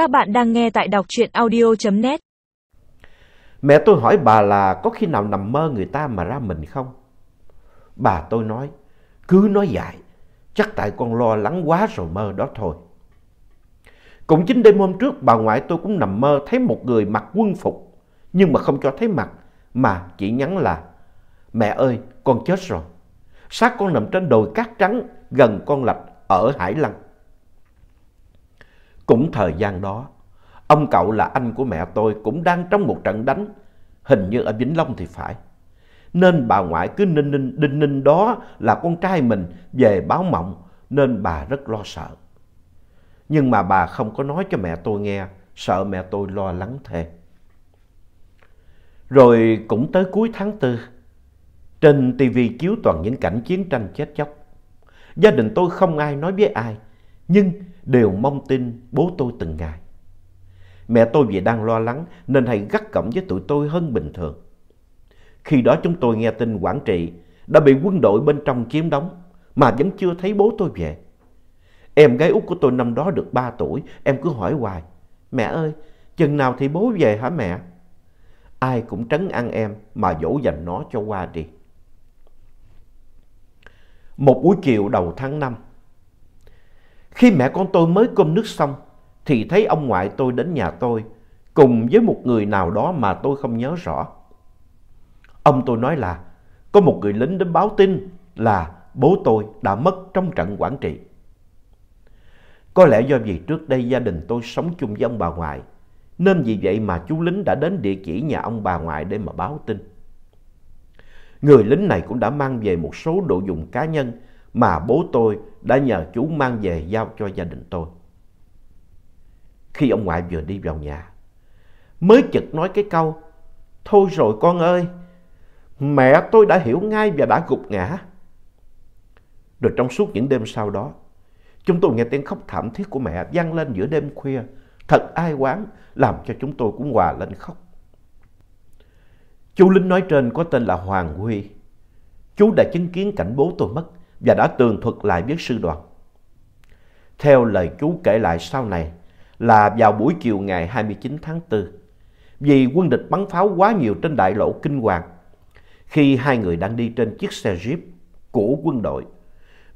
Các bạn đang nghe tại đọc truyện audio.net Mẹ tôi hỏi bà là có khi nào nằm mơ người ta mà ra mình không? Bà tôi nói, cứ nói dại, chắc tại con lo lắng quá rồi mơ đó thôi. Cũng chính đêm hôm trước bà ngoại tôi cũng nằm mơ thấy một người mặc quân phục, nhưng mà không cho thấy mặt, mà chỉ nhắn là Mẹ ơi, con chết rồi. Xác con nằm trên đồi cát trắng gần con lạch ở Hải Lăng. Cũng thời gian đó, ông cậu là anh của mẹ tôi cũng đang trong một trận đánh, hình như ở Vĩnh Long thì phải. Nên bà ngoại cứ ninh ninh đinh ninh đó là con trai mình về báo mộng nên bà rất lo sợ. Nhưng mà bà không có nói cho mẹ tôi nghe, sợ mẹ tôi lo lắng thêm. Rồi cũng tới cuối tháng tư, trên TV chiếu toàn những cảnh chiến tranh chết chóc. Gia đình tôi không ai nói với ai, nhưng đều mong tin bố tôi từng ngày. Mẹ tôi vì đang lo lắng nên hay gắt gỏng với tụi tôi hơn bình thường. Khi đó chúng tôi nghe tin Quảng Trị đã bị quân đội bên trong chiếm đóng mà vẫn chưa thấy bố tôi về. Em gái út của tôi năm đó được 3 tuổi, em cứ hỏi hoài. Mẹ ơi, chừng nào thì bố về hả mẹ? Ai cũng trấn ăn em mà dỗ dành nó cho qua đi. Một buổi chiều đầu tháng 5, khi mẹ con tôi mới cơm nước xong, thì thấy ông ngoại tôi đến nhà tôi cùng với một người nào đó mà tôi không nhớ rõ. Ông tôi nói là có một người lính đến báo tin là bố tôi đã mất trong trận Quảng Trị. Có lẽ do vì trước đây gia đình tôi sống chung với ông bà ngoại, nên vì vậy mà chú lính đã đến địa chỉ nhà ông bà ngoại để mà báo tin. Người lính này cũng đã mang về một số đồ dùng cá nhân mà bố tôi đã nhờ chú mang về giao cho gia đình tôi. Khi ông ngoại vừa đi vào nhà, mới chực nói cái câu, Thôi rồi con ơi, mẹ tôi đã hiểu ngay và đã gục ngã. Rồi trong suốt những đêm sau đó, chúng tôi nghe tiếng khóc thảm thiết của mẹ vang lên giữa đêm khuya, thật ai quán, làm cho chúng tôi cũng hòa lên khóc. Chú linh nói trên có tên là Hoàng Huy. Chú đã chứng kiến cảnh bố tôi mất và đã tường thuật lại với sư đoàn. Theo lời chú kể lại sau này là vào buổi chiều ngày 29 tháng 4, vì quân địch bắn pháo quá nhiều trên đại lộ Kinh Hoàng, khi hai người đang đi trên chiếc xe Jeep của quân đội,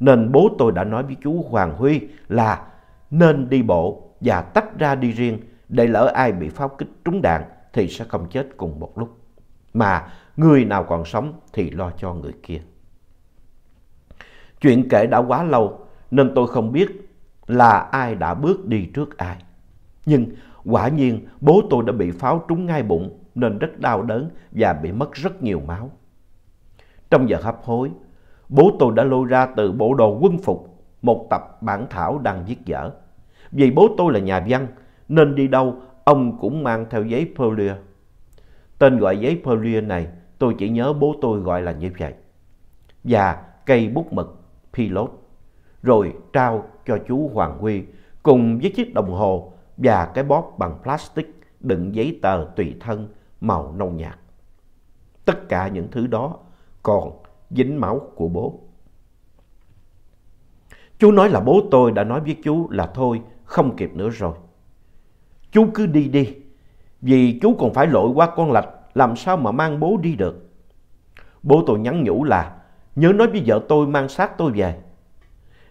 nên bố tôi đã nói với chú Hoàng Huy là nên đi bộ và tách ra đi riêng để lỡ ai bị pháo kích trúng đạn thì sẽ không chết cùng một lúc. Mà người nào còn sống thì lo cho người kia. Chuyện kể đã quá lâu nên tôi không biết là ai đã bước đi trước ai. Nhưng quả nhiên bố tôi đã bị pháo trúng ngay bụng nên rất đau đớn và bị mất rất nhiều máu. Trong giờ hấp hối, bố tôi đã lôi ra từ bộ đồ quân phục một tập bản thảo đang viết dở. Vì bố tôi là nhà văn nên đi đâu ông cũng mang theo giấy Polier. Tên gọi giấy Polier này tôi chỉ nhớ bố tôi gọi là như vậy. Và cây bút mực pilot, rồi trao cho chú Hoàng Huy cùng với chiếc đồng hồ và cái bóp bằng plastic đựng giấy tờ tùy thân màu nâu nhạt. Tất cả những thứ đó còn dính máu của bố. Chú nói là bố tôi đã nói với chú là thôi, không kịp nữa rồi. Chú cứ đi đi, vì chú còn phải lội qua con lạch, làm sao mà mang bố đi được. Bố tôi nhắn nhủ là nhớ nói với vợ tôi mang xác tôi về.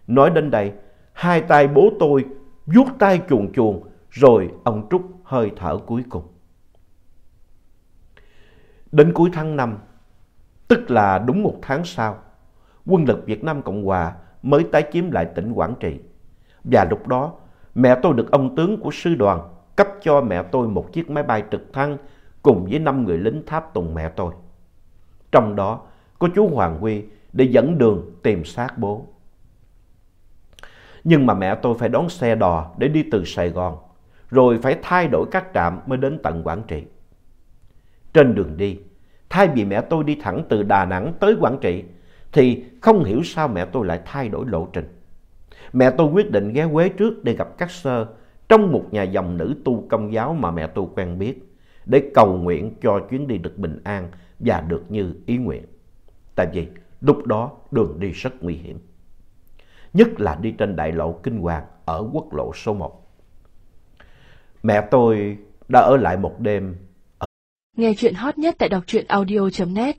Nói đến đây, hai tay bố tôi vuốt tay chuồn chuồn, rồi ông Trúc hơi thở cuối cùng. Đến cuối tháng 5, tức là đúng một tháng sau, quân lực Việt Nam Cộng Hòa mới tái chiếm lại tỉnh Quảng Trị. Và lúc đó, mẹ tôi được ông tướng của sư đoàn cấp cho mẹ tôi một chiếc máy bay trực thăng cùng với năm người lính tháp tùng mẹ tôi. Trong đó có chú Hoàng Huy để dẫn đường tìm xác bố. Nhưng mà mẹ tôi phải đón xe đò để đi từ Sài Gòn, rồi phải thay đổi các trạm mới đến tận Quảng Trị. Trên đường đi, thay vì mẹ tôi đi thẳng từ Đà Nẵng tới Quảng Trị, thì không hiểu sao mẹ tôi lại thay đổi lộ trình. Mẹ tôi quyết định ghé Quế trước để gặp các sơ trong một nhà dòng nữ tu công giáo mà mẹ tôi quen biết, để cầu nguyện cho chuyến đi được bình an và được như ý nguyện. Tại vì lúc đó đường đi rất nguy hiểm. Nhất là đi trên đại lộ Kinh Hoàng ở quốc lộ số 1. Mẹ tôi đã ở lại một đêm. Nghe chuyện hot nhất tại đọc truyện audio.net